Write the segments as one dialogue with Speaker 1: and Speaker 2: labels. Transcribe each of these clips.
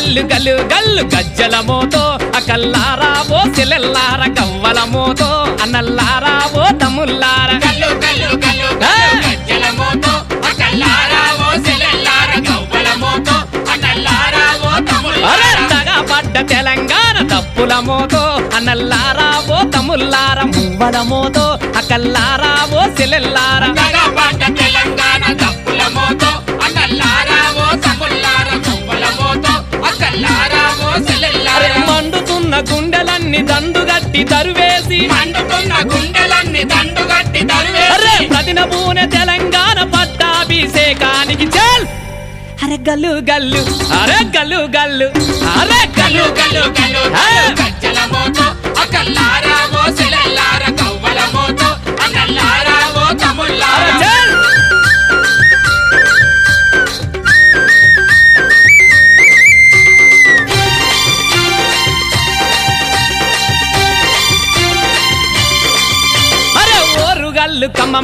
Speaker 1: గల్లు గజ్జల మోతో అకల్లారా ఓ సెలెల్లార గవ్వల మోతో అన్నల్లారా ఓ తమ్ముల్లార.
Speaker 2: గల్లు గల్లు గల్లు గల్లు గజ్జల మోతో అకల్లారా ఓ సెలెల్లార గవ్వల మోతో ఓ
Speaker 1: పడ్డ తెలంగాణ తప్పుల మోతో అన్నల్లారా ఓ తమ్ముల్లార మువ్వల మోతో అకల్లారా ఓ సెలెల్లార
Speaker 2: తగబడ్డ తెలంగాణ తప్పుల మోతో
Speaker 1: గుండెలన్నీ దండుగట్టి తరువేసి.
Speaker 2: మండుతున్న గుండెలన్నీ దండుగట్టి తరివేసి.
Speaker 1: ప్రతినబూనె తెలంగాణ పట్టాభిషేకానికి చల్. అరే గల్లు గల్లు అరే గల్లు గల్లు అరే
Speaker 2: గల్లు
Speaker 1: గల్లు
Speaker 2: గల్లు గల్లు గల్లు గజ్జల మోతో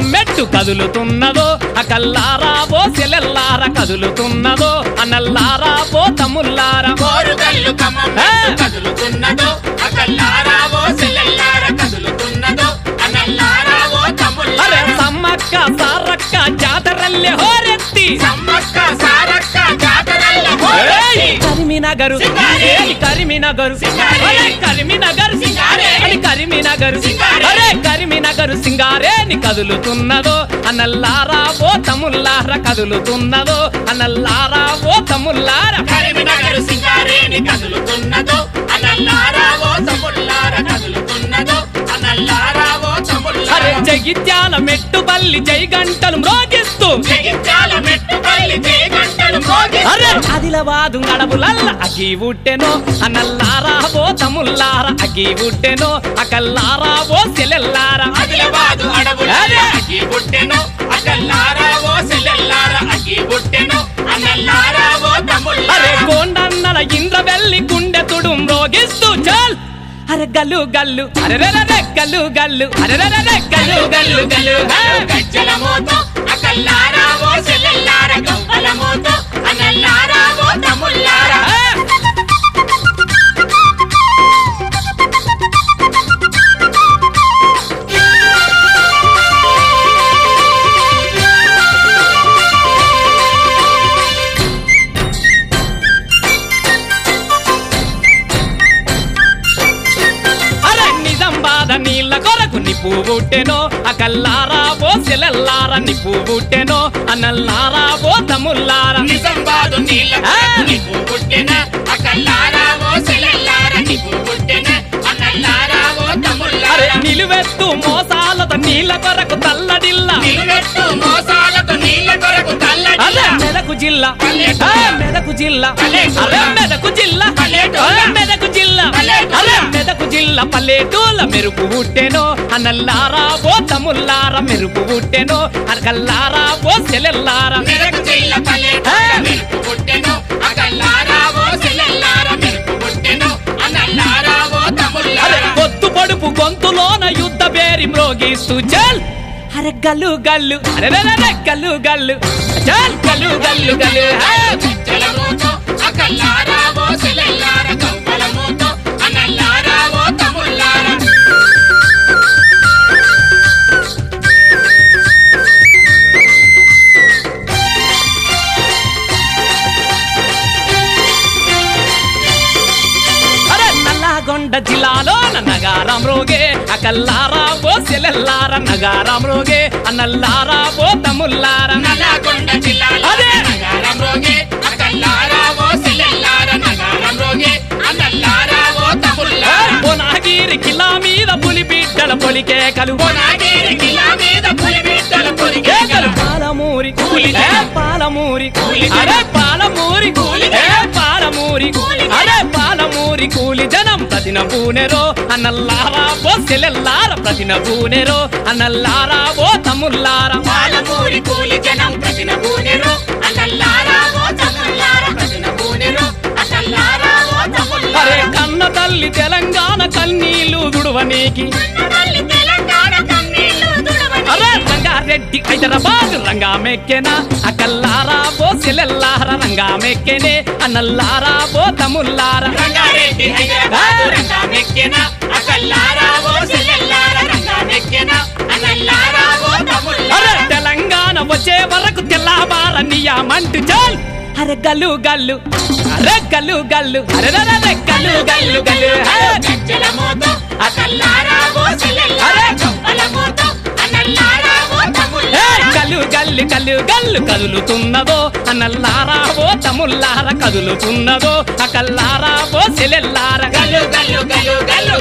Speaker 1: మెట్టు కదులుతున్నదో అకల్లారా ఓ సెలెల్లార కదులుతున్నదో తమ్ముల్లారా
Speaker 2: కోరుగల్లు కమ్మం కదులుతున్నదో అకల్లారా కదులుతున్నదో అనల్లారా
Speaker 1: అరే
Speaker 2: తమ్ముళ్ళారా
Speaker 1: సమ్మక్క సారక్క జాతరల్లే హోరెత్తి.
Speaker 2: సమ్మక్క సారక్క జాతరల్ల
Speaker 1: ఏయ్!
Speaker 2: హోరెత్తి.
Speaker 1: కరిమినగరు కరిమినగరు! కరిమినగరు
Speaker 2: సింగారే!
Speaker 1: అరే కరిమినగరు సింగారేని కదులుతున్నదో. అన్నల్లారా ఓ తమ్ముల్లారా కదులుతున్నదో. అన్నల్లారా ఓ తమ్ముల్లారా
Speaker 2: కరీంనగర్ సింగారేని కదులుతున్నదో. అనల్లారా ఓ తమ్ముళ్ళార కదులుతున్నదో. అనల్లారా ఓ
Speaker 1: అరే
Speaker 2: తమ్ముళ్ళారా
Speaker 1: జగిత్యాల మెట్టుపల్లి జై గంటలు మ్రోగిస్తూ.
Speaker 2: జగిత్యాల మెట్టుపల్లి జయగంటలు
Speaker 1: అరే ఆదిలబాదు నడవులల్ల అగి ఉట్టెనో అన్నల్లారా ఓ తమ్ముల్లారా అగి ఉట్టెనో అకల్లారా ఓ సెలెల్లారా
Speaker 2: ఆదిలాబాదు అడవుల
Speaker 1: అరే!
Speaker 2: అగ్గి బుట్టెను అకల్లారా ఓ సెల్లెల్లారా అగ్గి బుట్టెను అనల్లారా ఓ
Speaker 1: అరే
Speaker 2: తమ్ముళ్ళారా
Speaker 1: కోండన్నల ఇంద్ర వెళ్ళి గుండె తుడు మ్రోగిస్తూ చల్ అరే గల్లు గల్లు అరే రే రే గల్లు గల్లు అరే రే రే గల్లు గల్లు గల్లు!
Speaker 2: గజ్జల మోతో అకల్లారా ఓ సెల్లెల్లారా గవ్వల మోతో అనల్లారా ఓ తమ్ముళ్ళారా
Speaker 1: నిజం బాధ నీళ్ళ కొరకు నిప్పు పుట్టెనో అకల్లారా ఓ సెలల్లారా నిప్పు పుట్టెనో అన్నల్లారా ఓ తమ్ముల్లారా
Speaker 2: నిజంబాదు నీళ్ళ కొరకు నీకు పుట్టెన అకల్లారా ఓ సెల్లెల్లారా నీకు పుట్టెన అనల్లారా ఓ తమ్ముళ్ళారా
Speaker 1: నిలువెత్తు మోసాలతో నీళ్ళ కొరకు తల్లడిల్ల.
Speaker 2: నిలువెత్తు మోసాలతో నీళ్ళ కొరకు తల్లడిల్ల.
Speaker 1: మెదకు జిల్లా. మెదకు జిల్లా. మెదకు జిల్లా. మెదకు జిల్లా. మెదకు జిల్లా పల్లెటూల మెరుపు పుట్టెనో అన్నల్లారా ఓ తమ్ముల్లారా మెరుపు పుట్టెనో అరకల్లారా ఓ సెలెల్లారా
Speaker 2: మెరకు జిల్ల పల్లెటూర
Speaker 1: ఆ.
Speaker 2: మెరుపు పుట్టెను అకల్లారా ఓ సెల్లెల్లారా మెరుపు పుట్టెను అనల్లారా ఓ
Speaker 1: అరే
Speaker 2: తమ్ముళ్ళారా
Speaker 1: పొత్తు పొడుపు గొంతులోన యుద్ధ బేరి మ్రోగిస్తూ చల్. అరే గల్లు గల్లు. అరే రే రే రే, గల్లు గల్లు. చల్. గల్లు గల్లు గల్లు.
Speaker 2: అకల్లారా ఓ
Speaker 1: నల్లగొండ జిల్లాలో నగారం రోగే అకల్లారా ఓ సెలెల్లార నగారం రోగే అన్నల్లారా ఓ తమ్ముల్లారా
Speaker 2: నల్లగొండ జిల్లాలో
Speaker 1: అదే.
Speaker 2: నగారం రోగే అకల్లారా ఓ సెల్లెల్లారా నగారం రోగే అనల్లారా ఓ తమ్ముళ్ళారా
Speaker 1: పునాగిరి కిలా మీద పులి బిడ్డల పొలికేకలు
Speaker 2: కొనాగిరి కిలా మీద పులి బిడ్డల
Speaker 1: పాలమూరి
Speaker 2: కూలి
Speaker 1: పాలమూరి
Speaker 2: కూలి
Speaker 1: అరే పాలమూరి
Speaker 2: కూలి
Speaker 1: ఏ? పాలమూరి
Speaker 2: కూలి
Speaker 1: అరే పాలమూరి కూలి జనం ప్రతిన పూనెరో అన్నల్లారా ఓ సెలెల్లార ప్రతిన పూనెరో అన్నల్లారా ఓ తమ్ముల్లారా.
Speaker 2: పాలమూరి కూలి జనం ప్రతిన బూనెరు అనల్లారా ఓ తమ్ముళ్ళారా ప్రతిన బూనెరు అనల్లారా ఓ
Speaker 1: అరే
Speaker 2: తమ్ముళ్ళారా
Speaker 1: కన్న తల్లి తెలంగాణ కన్నీళ్ళు దుడువనీకి.
Speaker 2: తల్లి
Speaker 1: రంగారెడ్డి హైదరాబాద్ రంగా మెక్కెనా అకల్లారా ఓ సెలెల్లార రంగా మెక్కెనే అన్నల్లారా ఓ తముల్లారా
Speaker 2: రంగారెడ్డి హైదరాబాద్ రంగా మెక్కెన అకల్లారా ఓ సెల్లెల్లార రంగా మెక్కెన అనల్లారా
Speaker 1: అరే!
Speaker 2: తమ్ముళ్ళారా
Speaker 1: తెలంగాణ వచ్చే వరకు తెల్లవార నియమంటు చాల్. అరే గల్లు గల్లు అరే గల్లు గల్లు అరే గల్లు గల్లు గల్లు
Speaker 2: సెల్లెల్లార
Speaker 1: అరే! తల్లి కల్లు గల్లు కదులుతున్నదో అన్నల్లారా ఓ తముల్లార కదులుతున్నదో అకల్లారా ఓ సెలెల్లార
Speaker 2: గల్లు గల్లు గల్లు